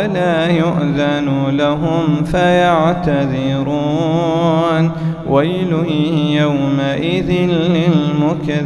ولا يؤذن لهم فيعتذرون. ويل يومئذ للمكذبين.